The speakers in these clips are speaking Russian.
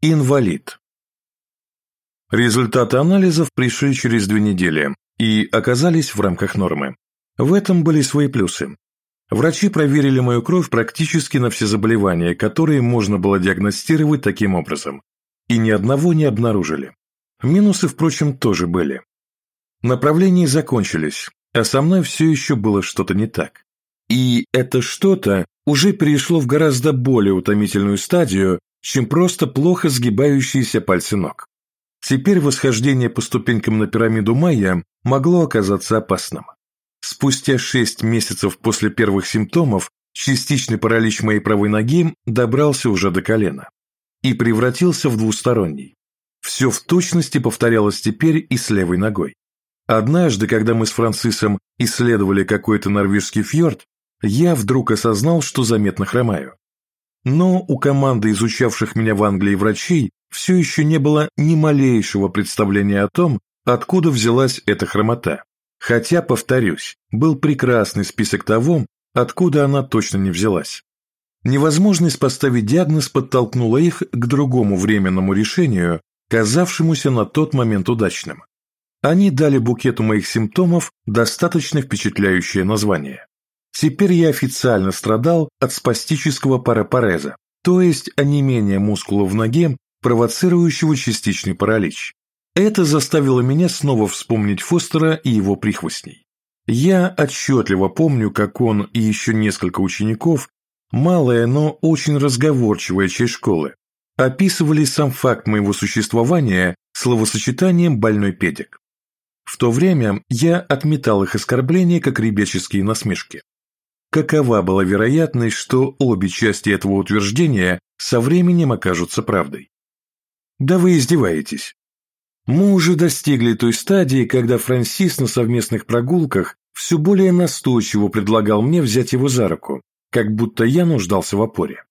Инвалид. Результаты анализов пришли через две недели и оказались в рамках нормы. В этом были свои плюсы. Врачи проверили мою кровь практически на все заболевания, которые можно было диагностировать таким образом, и ни одного не обнаружили. Минусы, впрочем, тоже были. Направления закончились, а со мной все еще было что-то не так. И это что-то уже перешло в гораздо более утомительную стадию, чем просто плохо сгибающиеся пальцы ног. Теперь восхождение по ступенькам на пирамиду Майя могло оказаться опасным. Спустя шесть месяцев после первых симптомов частичный паралич моей правой ноги добрался уже до колена и превратился в двусторонний. Все в точности повторялось теперь и с левой ногой. Однажды, когда мы с Францисом исследовали какой-то норвежский фьорд, я вдруг осознал, что заметно хромаю. Но у команды изучавших меня в Англии врачей все еще не было ни малейшего представления о том, откуда взялась эта хромота. Хотя, повторюсь, был прекрасный список того, откуда она точно не взялась. Невозможность поставить диагноз подтолкнула их к другому временному решению, казавшемуся на тот момент удачным. Они дали букету моих симптомов достаточно впечатляющее название. Теперь я официально страдал от спастического парапареза, то есть онемения мускула в ноге, провоцирующего частичный паралич. Это заставило меня снова вспомнить Фостера и его прихвостней. Я отчетливо помню, как он и еще несколько учеников, малая, но очень разговорчивая часть школы, описывали сам факт моего существования словосочетанием «больной педик». В то время я отметал их оскорбления как ребяческие насмешки какова была вероятность, что обе части этого утверждения со временем окажутся правдой. Да вы издеваетесь. Мы уже достигли той стадии, когда Франсис на совместных прогулках все более настойчиво предлагал мне взять его за руку, как будто я нуждался в опоре.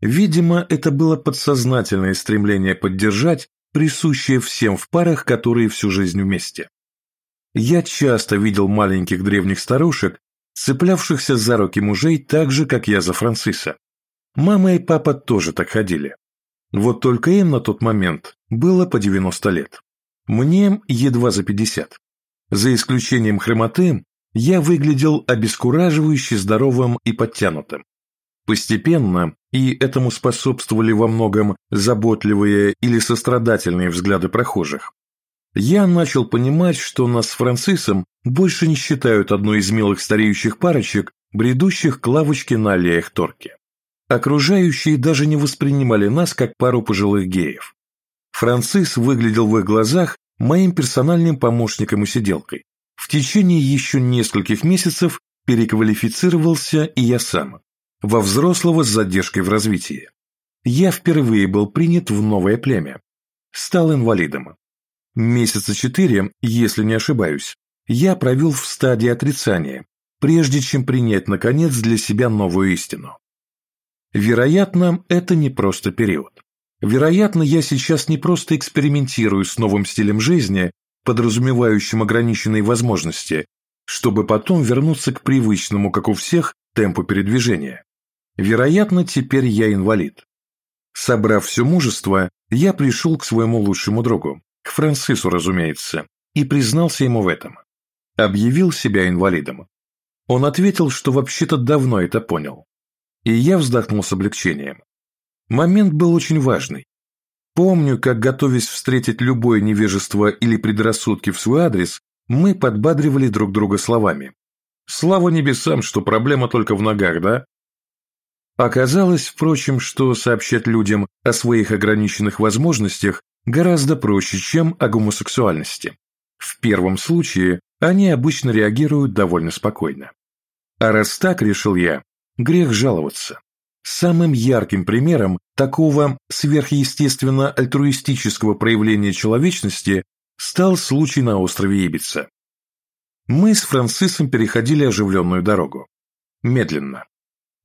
Видимо, это было подсознательное стремление поддержать, присущее всем в парах, которые всю жизнь вместе. Я часто видел маленьких древних старушек, цеплявшихся за руки мужей так же, как я за Франциса. Мама и папа тоже так ходили. Вот только им на тот момент было по 90 лет. Мне едва за 50. За исключением хромоты, я выглядел обескураживающе здоровым и подтянутым. Постепенно, и этому способствовали во многом заботливые или сострадательные взгляды прохожих, я начал понимать, что нас с Францисом больше не считают одной из милых стареющих парочек, бредущих к лавочке на аллеях Торки. Окружающие даже не воспринимали нас как пару пожилых геев. Францис выглядел в их глазах моим персональным помощником и сиделкой. В течение еще нескольких месяцев переквалифицировался и я сам, во взрослого с задержкой в развитии. Я впервые был принят в новое племя. Стал инвалидом. Месяца четыре, если не ошибаюсь, я провел в стадии отрицания, прежде чем принять, наконец, для себя новую истину. Вероятно, это не просто период. Вероятно, я сейчас не просто экспериментирую с новым стилем жизни, подразумевающим ограниченные возможности, чтобы потом вернуться к привычному, как у всех, темпу передвижения. Вероятно, теперь я инвалид. Собрав все мужество, я пришел к своему лучшему другу, к Франсису, разумеется, и признался ему в этом. Объявил себя инвалидом. Он ответил, что вообще-то давно это понял. И я вздохнул с облегчением. Момент был очень важный. Помню, как, готовясь встретить любое невежество или предрассудки в свой адрес, мы подбадривали друг друга словами. «Слава небесам, что проблема только в ногах, да?» Оказалось, впрочем, что сообщать людям о своих ограниченных возможностях гораздо проще, чем о гомосексуальности. В первом случае они обычно реагируют довольно спокойно. А раз так, решил я, грех жаловаться. Самым ярким примером такого сверхъестественно альтруистического проявления человечности стал случай на острове Ибица. Мы с Францисом переходили оживленную дорогу. Медленно.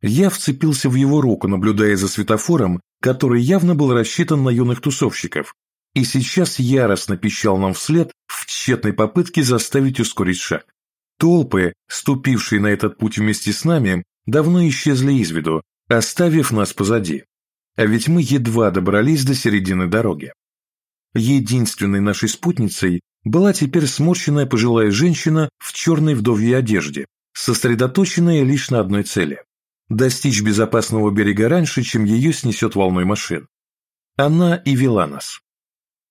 Я вцепился в его руку, наблюдая за светофором, который явно был рассчитан на юных тусовщиков, и сейчас яростно пищал нам вслед в тщетной попытке заставить ускорить шаг. Толпы, ступившие на этот путь вместе с нами, давно исчезли из виду, оставив нас позади. а ведь мы едва добрались до середины дороги. Единственной нашей спутницей была теперь сморщенная пожилая женщина в черной вдовьей одежде, сосредоточенная лишь на одной цели – достичь безопасного берега раньше, чем ее снесет волной машин. Она и вела нас.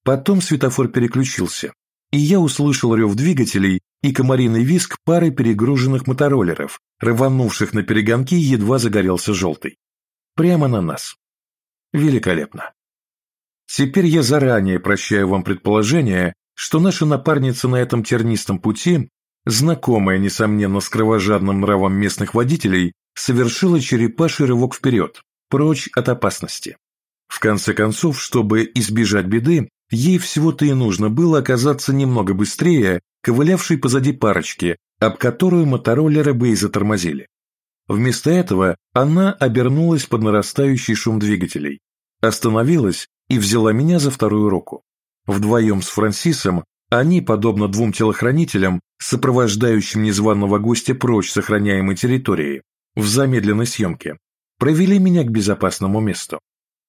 Потом светофор переключился, и я услышал рев двигателей и комариный визг пары перегруженных мотороллеров, рванувших на перегонки, едва загорелся желтый. Прямо на нас. Великолепно. Теперь я заранее прощаю вам предположение, что наша напарница на этом тернистом пути, знакомая, несомненно, с кровожадным нравом местных водителей, совершила черепаший рывок вперед, прочь от опасности. В конце концов, чтобы избежать беды, ей всего-то и нужно было оказаться немного быстрее, ковылявшей позади парочки, об которую мотороллеры бы и затормозили. Вместо этого она обернулась под нарастающий шум двигателей, остановилась и взяла меня за вторую руку. Вдвоем с Франсисом они, подобно двум телохранителям, сопровождающим незваного гостя прочь с охраняемой территории, в замедленной съемке, провели меня к безопасному месту.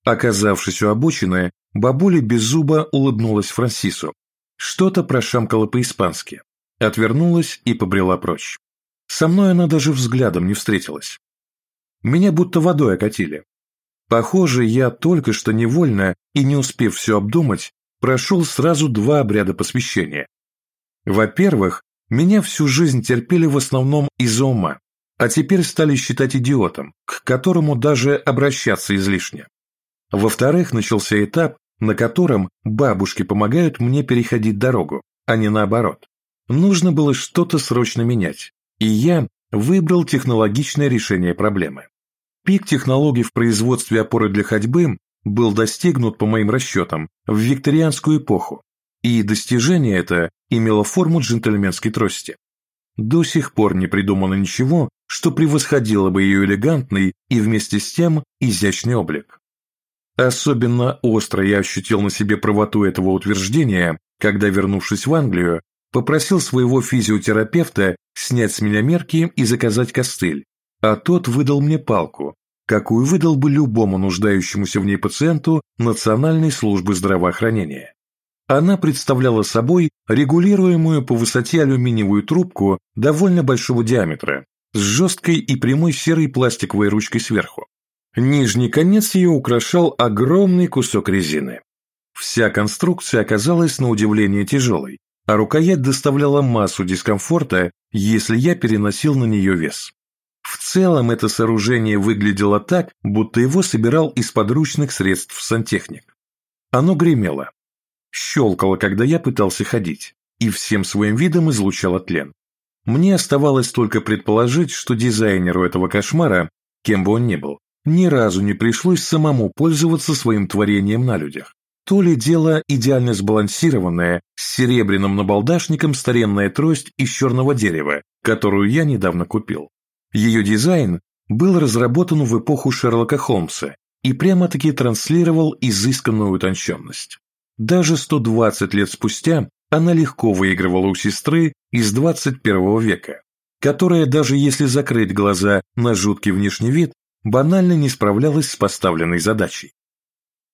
Оказавшись у обочины, бабуля без зуба улыбнулась Франсису. Что-то прошамкала по-испански, отвернулась и побрела прочь. Со мной она даже взглядом не встретилась. Меня будто водой окатили. Похоже, я только что невольно и не успев все обдумать, прошел сразу два обряда посвящения. Во-первых, меня всю жизнь терпели в основном из-за ума, а теперь стали считать идиотом, к которому даже обращаться излишне. Во-вторых, начался этап, на котором бабушки помогают мне переходить дорогу, а не наоборот. Нужно было что-то срочно менять, и я выбрал технологичное решение проблемы. Пик технологий в производстве опоры для ходьбы был достигнут, по моим расчетам, в викторианскую эпоху, и достижение это имело форму джентльменской трости. До сих пор не придумано ничего, что превосходило бы ее элегантный и вместе с тем изящный облик. Особенно остро я ощутил на себе правоту этого утверждения, когда, вернувшись в Англию, попросил своего физиотерапевта снять с меня мерки и заказать костыль, а тот выдал мне палку, какую выдал бы любому нуждающемуся в ней пациенту Национальной службы здравоохранения. Она представляла собой регулируемую по высоте алюминиевую трубку довольно большого диаметра с жесткой и прямой серой пластиковой ручкой сверху. Нижний конец ее украшал огромный кусок резины. Вся конструкция оказалась на удивление тяжелой, а рукоять доставляла массу дискомфорта, если я переносил на нее вес. В целом это сооружение выглядело так, будто его собирал из подручных средств сантехник. Оно гремело, щелкало, когда я пытался ходить, и всем своим видом излучало тлен. Мне оставалось только предположить, что дизайнеру этого кошмара, кем бы он ни был, ни разу не пришлось самому пользоваться своим творением на людях. То ли дело идеально сбалансированная, с серебряным набалдашником старинная трость из черного дерева, которую я недавно купил. Ее дизайн был разработан в эпоху Шерлока Холмса и прямо-таки транслировал изысканную утонченность. Даже 120 лет спустя она легко выигрывала у сестры из 21 века, которая даже если закрыть глаза на жуткий внешний вид, банально не справлялась с поставленной задачей.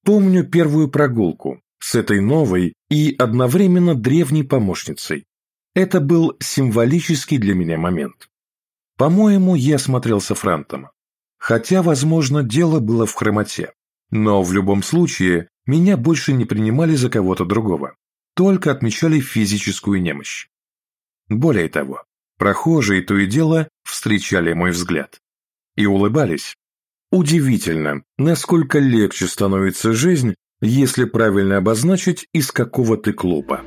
Помню первую прогулку с этой новой и одновременно древней помощницей. Это был символический для меня момент. По-моему, я смотрелся франтом. Хотя, возможно, дело было в хромоте. Но в любом случае, меня больше не принимали за кого-то другого. Только отмечали физическую немощь. Более того, прохожие то и дело встречали мой взгляд. И улыбались, Удивительно, насколько легче становится жизнь, если правильно обозначить, из какого ты клуба.